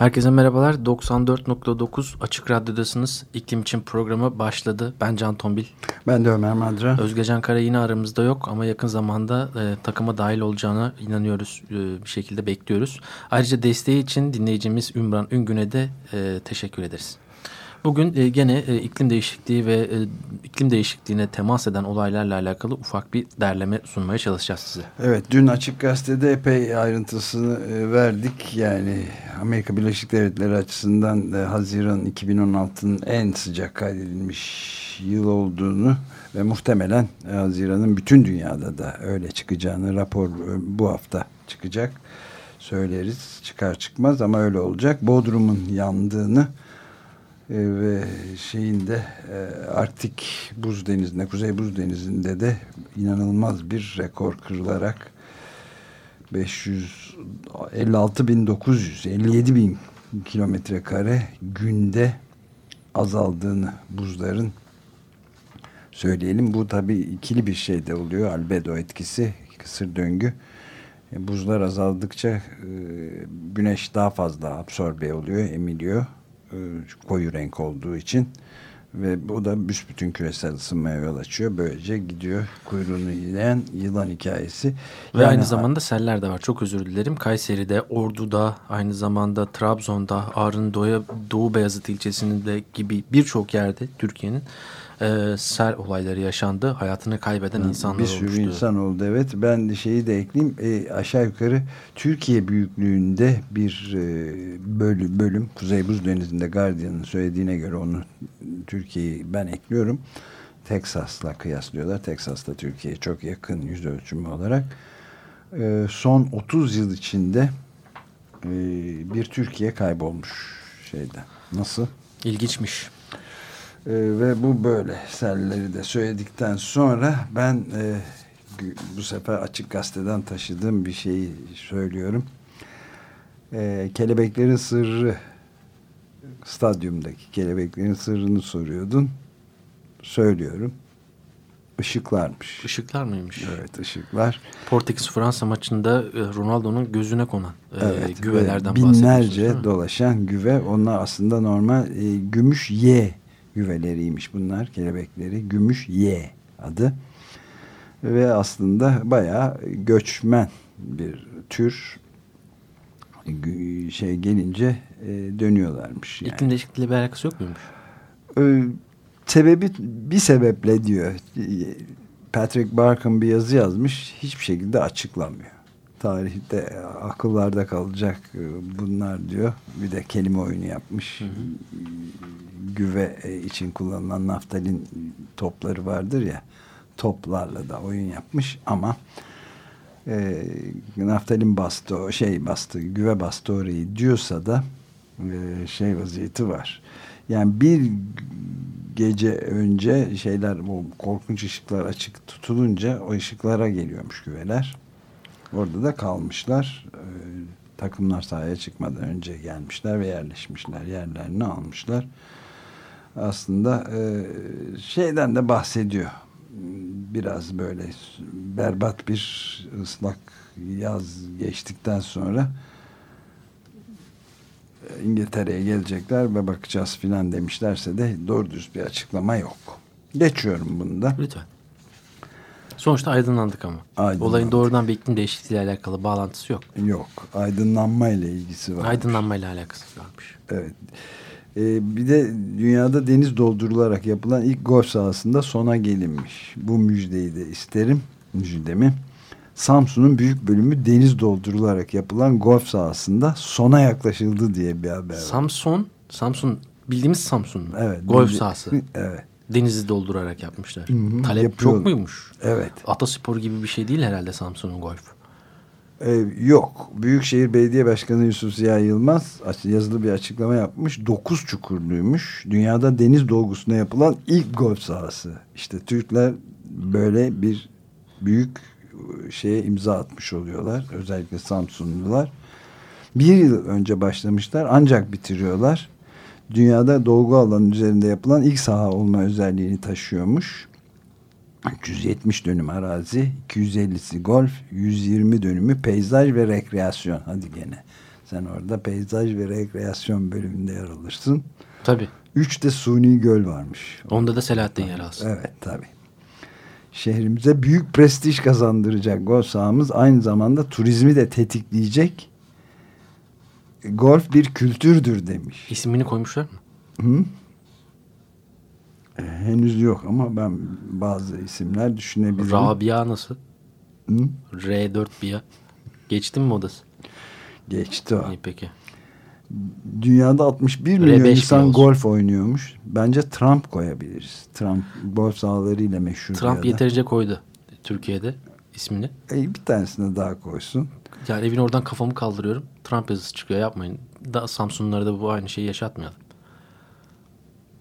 Herkese merhabalar. 94.9 Açık Radyo'dasınız. İklim için programı başladı. Ben Can Tombil. Ben de Ömer Madra. Özgecan Kara yine aramızda yok ama yakın zamanda e, takıma dahil olacağına inanıyoruz. E, bir şekilde bekliyoruz. Ayrıca desteği için dinleyicimiz Ümran Üngün'e de e, teşekkür ederiz. Bugün e, gene e, iklim değişikliği ve e, iklim değişikliğine temas eden olaylarla alakalı ufak bir derleme sunmaya çalışacağız size. Evet dün Açık Gazete'de epey ayrıntısını verdik. Yani Amerika Birleşik Devletleri açısından Haziran 2016'nın en sıcak kaydedilmiş yıl olduğunu ve muhtemelen Haziran'ın bütün dünyada da öyle çıkacağını rapor bu hafta çıkacak. Söyleriz çıkar çıkmaz ama öyle olacak. Bodrum'un yandığını ve şeyinde e, Arktik buz denizinde, Kuzey buz denizinde de inanılmaz bir rekor kırılarak 556.900 57 bin kilometre kare günde azaldığını buzların söyleyelim. Bu tabi ikili bir şey de oluyor. Albedo etkisi, kısır döngü. E, buzlar azaldıkça e, güneş daha fazla absorbe oluyor, emiliyor koyu renk olduğu için ve bu da büsbütün küresel ısınmaya yol açıyor. Böylece gidiyor kuyruğunu yiyen yılan hikayesi. Ve yani, aynı zamanda seller de var. Çok özür dilerim. Kayseri'de, Ordu'da, aynı zamanda Trabzon'da, Ağrı'nın Doğu, Doğu Beyazıt ilçesinde gibi birçok yerde Türkiye'nin e, sel olayları yaşandı. Hayatını kaybeden insanlar olmuştu. Bir sürü olmuştu. insan oldu evet. Ben şeyi de ekleyeyim. E, aşağı yukarı Türkiye büyüklüğünde bir e, bölüm, bölüm Kuzey Buz Denizi'nde Guardian'ın söylediğine göre onu Türkiye'yi ben ekliyorum. Texas'la kıyaslıyorlar. Texas'ta Türkiye'ye çok yakın yüz ölçümü olarak. E, son 30 yıl içinde e, bir Türkiye kaybolmuş şeyde. Nasıl? İlginçmiş. E, ve bu böyle selleri de söyledikten sonra ben e, bu sefer Açık Gazete'den taşıdığım bir şeyi söylüyorum. E, kelebeklerin sırrı stadyumdaki kelebeklerin sırrını soruyordun. Söylüyorum. Işıklarmış. Işıklar mıymış? Evet ışıklar. Portekiz-Fransa maçında e, Ronaldo'nun gözüne konan evet, e, güvelerden Binlerce dolaşan güve. Onlar aslında normal e, gümüş Y güveleriymiş bunlar kelebekleri. Gümüş Y adı. Ve aslında bayağı göçmen bir tür şey gelince e, dönüyorlarmış. Yani. İklim değişikliğiyle bir alakası yok muymuş? Ee, sebebi bir sebeple diyor. Patrick Barkın bir yazı yazmış. Hiçbir şekilde açıklamıyor. Tarihte akıllarda kalacak bunlar diyor. Bir de kelime oyunu yapmış. Hı hı güve e, için kullanılan naftalin topları vardır ya toplarla da oyun yapmış ama e, naftalin bastı şey bastı güve bastı orayı diyorsa da e, şey vaziyeti var yani bir gece önce şeyler bu korkunç ışıklar açık tutulunca o ışıklara geliyormuş güveler orada da kalmışlar e, takımlar sahaya çıkmadan önce gelmişler ve yerleşmişler yerlerini almışlar aslında e, şeyden de bahsediyor. Biraz böyle berbat bir ıslak yaz geçtikten sonra e, İngiltere'ye gelecekler ve bakacağız filan demişlerse de doğru düz bir açıklama yok. Geçiyorum bunu da. Lütfen. Sonuçta aydınlandık ama. Aydınlandık. Olayın doğrudan bir iklim değişikliğiyle alakalı bağlantısı yok. Yok. Aydınlanma ile ilgisi var. Aydınlanma ile alakası varmış. Evet. Ee, bir de dünyada deniz doldurularak yapılan ilk golf sahasında sona gelinmiş. Bu müjdeyi de isterim. Müjdemi. Samsun'un büyük bölümü deniz doldurularak yapılan golf sahasında sona yaklaşıldı diye bir haber var. Samsun, Samsun bildiğimiz Samsun. Evet. Golf bildi sahası. Evet. Denizi doldurarak yapmışlar. Hı -hı, Talep yapıyor. çok muymuş? Evet. Ataspor gibi bir şey değil herhalde Samsun'un golf. Ee, yok. Büyükşehir Belediye Başkanı Yusuf Ziya Yılmaz yazılı bir açıklama yapmış. Dokuz çukurluymuş. Dünyada deniz dolgusuna yapılan ilk golf sahası. İşte Türkler böyle bir büyük şeye imza atmış oluyorlar. Özellikle Samsunlular. Bir yıl önce başlamışlar ancak bitiriyorlar. Dünyada dolgu alanı üzerinde yapılan ilk saha olma özelliğini taşıyormuş. 370 dönüm arazi, 250'si golf, 120 dönümü peyzaj ve rekreasyon. Hadi gene. Sen orada peyzaj ve rekreasyon bölümünde yer alırsın. Tabii. Üç de suni göl varmış. Onda da Selahattin yer alsın. Evet tabii. Şehrimize büyük prestij kazandıracak golf sahamız aynı zamanda turizmi de tetikleyecek. Golf bir kültürdür demiş. İsmini koymuşlar mı? Hı? E, henüz yok ama ben bazı isimler düşünebilirim. Rabia nasıl? Hı? R4 Bia. Geçti mi modası? Geçti o. İyi peki. Dünyada 61 milyon R5 insan olsun. golf oynuyormuş. Bence Trump koyabiliriz. Trump golf sahalarıyla meşhur. Trump yeterince koydu Türkiye'de ismini. E, bir tanesini daha koysun. Yani evin oradan kafamı kaldırıyorum. Trump yazısı çıkıyor yapmayın. Da Samsunlara da bu aynı şeyi yaşatmayalım.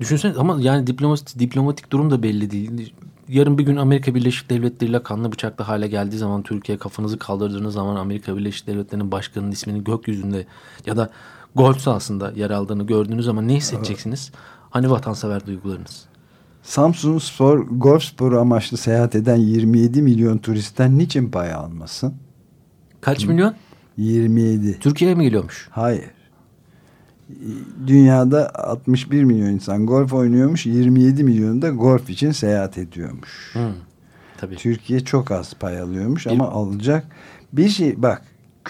Düşünsene ama yani diplomatik, diplomatik durum da belli değil. Yarın bir gün Amerika Birleşik Devletleri ile kanlı bıçaklı hale geldiği zaman Türkiye kafanızı kaldırdığınız zaman Amerika Birleşik Devletleri'nin başkanının ismini gökyüzünde ya da golf sahasında yer aldığını gördüğünüz zaman ne hissedeceksiniz? Hani vatansever duygularınız? Samsun Spor golf sporu amaçlı seyahat eden 27 milyon turistten niçin pay almasın? Kaç milyon? 27. Türkiye'ye mi geliyormuş? Hayır. Dünyada 61 milyon insan golf oynuyormuş. 27 milyonu da golf için seyahat ediyormuş. Hmm, tabii. Türkiye çok az pay alıyormuş ama alacak. Bir şey bak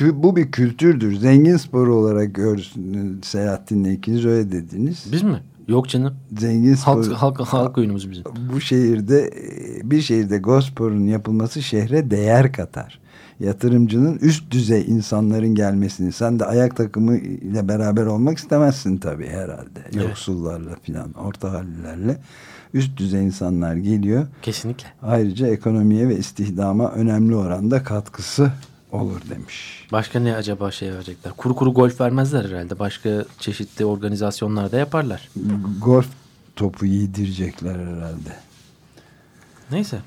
bu bir kültürdür. Zengin sporu olarak görsün Selahattin'le ikiniz öyle dediniz. Biz mi? Yok canım. Zengin Halk, sporu. halk, halk oyunumuz bizim. bu şehirde bir şehirde golf sporunun yapılması şehre değer katar. Yatırımcının üst düzey insanların gelmesini sen de ayak takımı ile beraber olmak istemezsin tabii herhalde. Evet. Yoksullarla filan orta hallilerle üst düzey insanlar geliyor. Kesinlikle. Ayrıca ekonomiye ve istihdama önemli oranda katkısı olur demiş. Başka ne acaba şey verecekler? Kuru kuru golf vermezler herhalde. Başka çeşitli organizasyonlarda yaparlar. Golf topu yedirecekler herhalde. Neyse.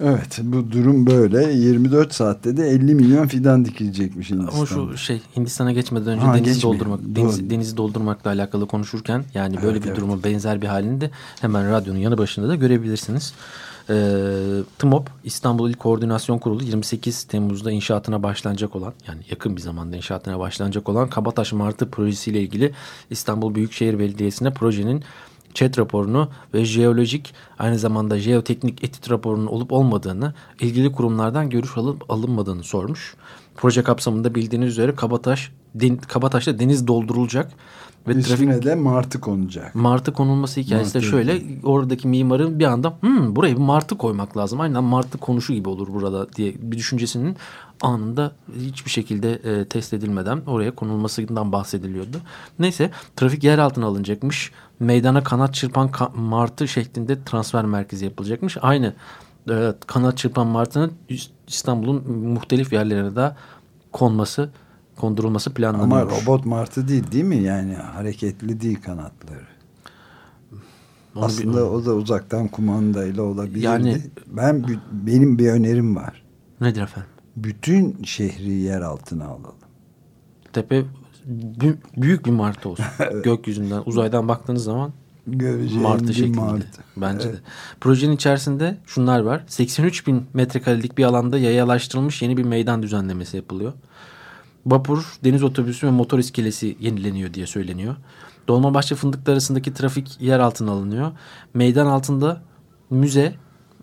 Evet bu durum böyle. 24 saatte de 50 milyon fidan dikilecekmiş Hindistan'da. Ama şu şey Hindistan'a geçmeden önce Ha, denizi geçmeyelim. doldurmak, Doğru. deniz, denizi doldurmakla alakalı konuşurken yani böyle Evet, bir evet. durumun benzer bir halini de hemen radyonun yanı başında da görebilirsiniz. Ee, TMOP İstanbul İl Koordinasyon Kurulu 28 Temmuz'da inşaatına başlanacak olan yani yakın bir zamanda inşaatına başlanacak olan Kabataş Martı projesiyle ilgili İstanbul Büyükşehir Belediyesi'ne projenin ÇED raporunu ve jeolojik aynı zamanda jeoteknik etüt raporunun olup olmadığını ilgili kurumlardan görüş alıp alınmadığını sormuş. Proje kapsamında bildiğiniz üzere Kabataş den, Kabataş'ta deniz doldurulacak ve trafik Üstüne de martı konacak. martı konulması hikayesi de Martı. şöyle oradaki mimarın bir anda hmm, buraya bir martı koymak lazım. Aynen martı konuşu gibi olur burada diye bir düşüncesinin anında hiçbir şekilde e, test edilmeden oraya konulmasından bahsediliyordu. Neyse trafik yer altına alınacakmış. Meydana kanat çırpan ka- martı şeklinde transfer merkezi yapılacakmış. Aynı e, kanat çırpan martının İstanbul'un muhtelif yerlerine de konması kondurulması Ama planlanıyor. robot martı değil değil mi? Yani hareketli değil kanatları. Onu Aslında o da uzaktan kumandayla olabilirdi. Yani- ben benim bir önerim var. Nedir efendim? Bütün şehri yer altına alalım. Tepe büyük bir martı olsun. Gökyüzünden uzaydan baktığınız zaman Göreceğin martı şeklinde. martı. Bence de. Projenin içerisinde şunlar var. 83 bin metrekarelik bir alanda yayalaştırılmış yeni bir meydan düzenlemesi yapılıyor. Vapur, deniz otobüsü ve motor iskelesi yenileniyor diye söyleniyor. Dolmabahçe Fındıklı arasındaki trafik yer altına alınıyor. Meydan altında müze,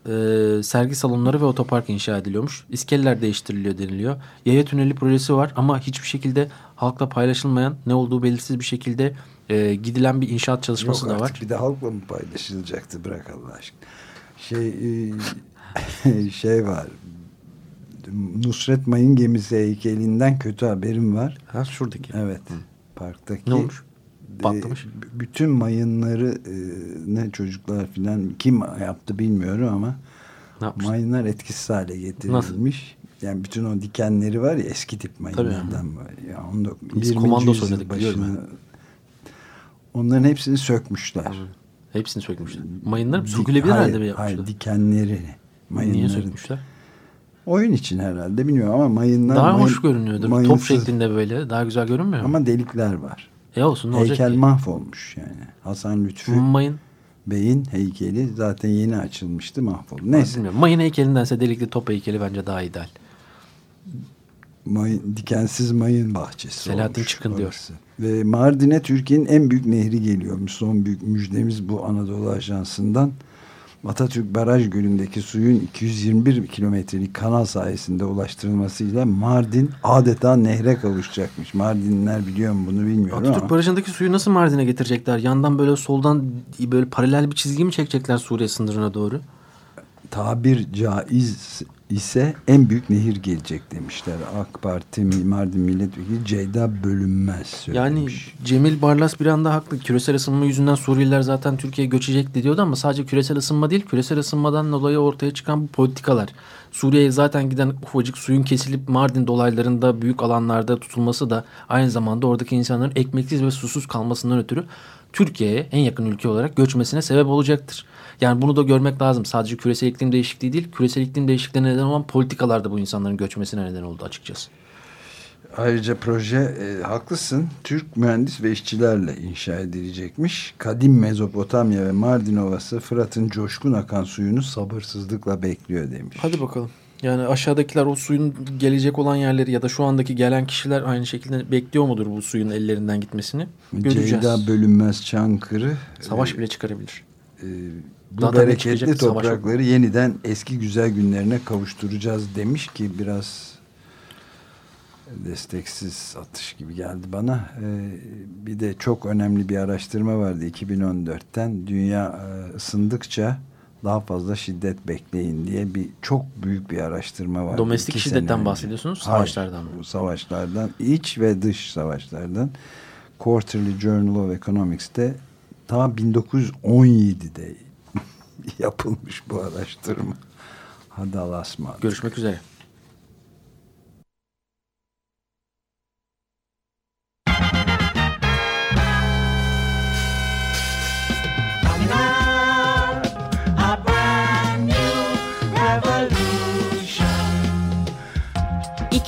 e, sergi salonları ve otopark inşa ediliyormuş. İskeleler değiştiriliyor deniliyor. Yaya tüneli projesi var ama hiçbir şekilde halkla paylaşılmayan, ne olduğu belirsiz bir şekilde e, gidilen bir inşaat çalışması Yok da var. bir de halkla mı paylaşılacaktı bırak Allah aşkına. Şey e, şey var. Nusret Mayın gemisi heykelinden kötü haberim var. Ha şuradaki. Evet. Parktaki Ne olmuş? De- Patlamış. bütün mayınları e, ne çocuklar filan kim yaptı bilmiyorum ama mayınlar etkisiz hale getirilmiş. Yani bütün o dikenleri var ya eski tip mayınlardan var. Ya onu da, Biz komando söyledik başına, Onların hepsini sökmüşler. Tabii. Hepsini sökmüşler. Mayınları sökülebilir hayır, halde mi yapmışlar? Hayır dikenleri. Mayınları. Niye sökmüşler? Oyun için herhalde bilmiyorum ama mayınlar... Daha mayın, hoş görünüyordur. Mayınsız. Top şeklinde böyle. Daha güzel görünmüyor mu? Ama delikler var. E olsun ne Heykel olacak Heykel mahvolmuş yani. Hasan Lütfü Mayın. Bey'in heykeli zaten yeni açılmıştı mahvoldu. Neyse. Bilmiyorum. Mayın heykelindense delikli top heykeli bence daha ideal. Mayın, dikensiz mayın bahçesi Selahattin çıkın diyor. Ve Mardin'e Türkiye'nin en büyük nehri geliyormuş. Son büyük müjdemiz bu Anadolu Ajansı'ndan. Atatürk Baraj Gölü'ndeki suyun 221 kilometrelik kanal sayesinde ulaştırılmasıyla Mardin adeta nehre kavuşacakmış. Mardinler biliyor mu bunu bilmiyorum Atatürk ama. Barajı'ndaki suyu nasıl Mardin'e getirecekler? Yandan böyle soldan böyle paralel bir çizgi mi çekecekler Suriye sınırına doğru? Tabir caiz ise en büyük nehir gelecek demişler. AK Parti Mardin Milletvekili Ceyda Bölünmez söylemiş. Yani Cemil Barlas bir anda haklı. Küresel ısınma yüzünden Suriyeliler zaten Türkiye'ye göçecek diyordu ama sadece küresel ısınma değil, küresel ısınmadan dolayı ortaya çıkan bu politikalar. Suriye'ye zaten giden ufacık suyun kesilip Mardin dolaylarında büyük alanlarda tutulması da aynı zamanda oradaki insanların ekmeksiz ve susuz kalmasından ötürü Türkiye'ye en yakın ülke olarak göçmesine sebep olacaktır. Yani bunu da görmek lazım. Sadece küresel iklim değişikliği değil, küresel iklim değişikliğine neden olan politikalar da bu insanların göçmesine neden oldu açıkçası. Ayrıca proje e, haklısın Türk mühendis ve işçilerle inşa edilecekmiş. Kadim Mezopotamya ve Mardin Ovası Fırat'ın coşkun akan suyunu sabırsızlıkla bekliyor demiş. Hadi bakalım. Yani aşağıdakiler o suyun gelecek olan yerleri ya da şu andaki gelen kişiler aynı şekilde bekliyor mudur bu suyun ellerinden gitmesini? Göreceğiz. Ceyda Bölünmez Çankırı. Savaş e, bile çıkarabilir. E, bu Daha bereketli toprakları yeniden eski güzel günlerine kavuşturacağız demiş ki biraz desteksiz atış gibi geldi bana. Ee, bir de çok önemli bir araştırma vardı 2014'ten. Dünya e, ısındıkça daha fazla şiddet bekleyin diye bir çok büyük bir araştırma var. Domestik şiddetten bahsediyorsunuz, savaşlardan Hayır, mı? Savaşlardan, iç ve dış savaşlardan. Quarterly Journal of Economics'te ta 1917'de yapılmış bu araştırma. Hadi Allah'a ısmarladık. Görüşmek üzere.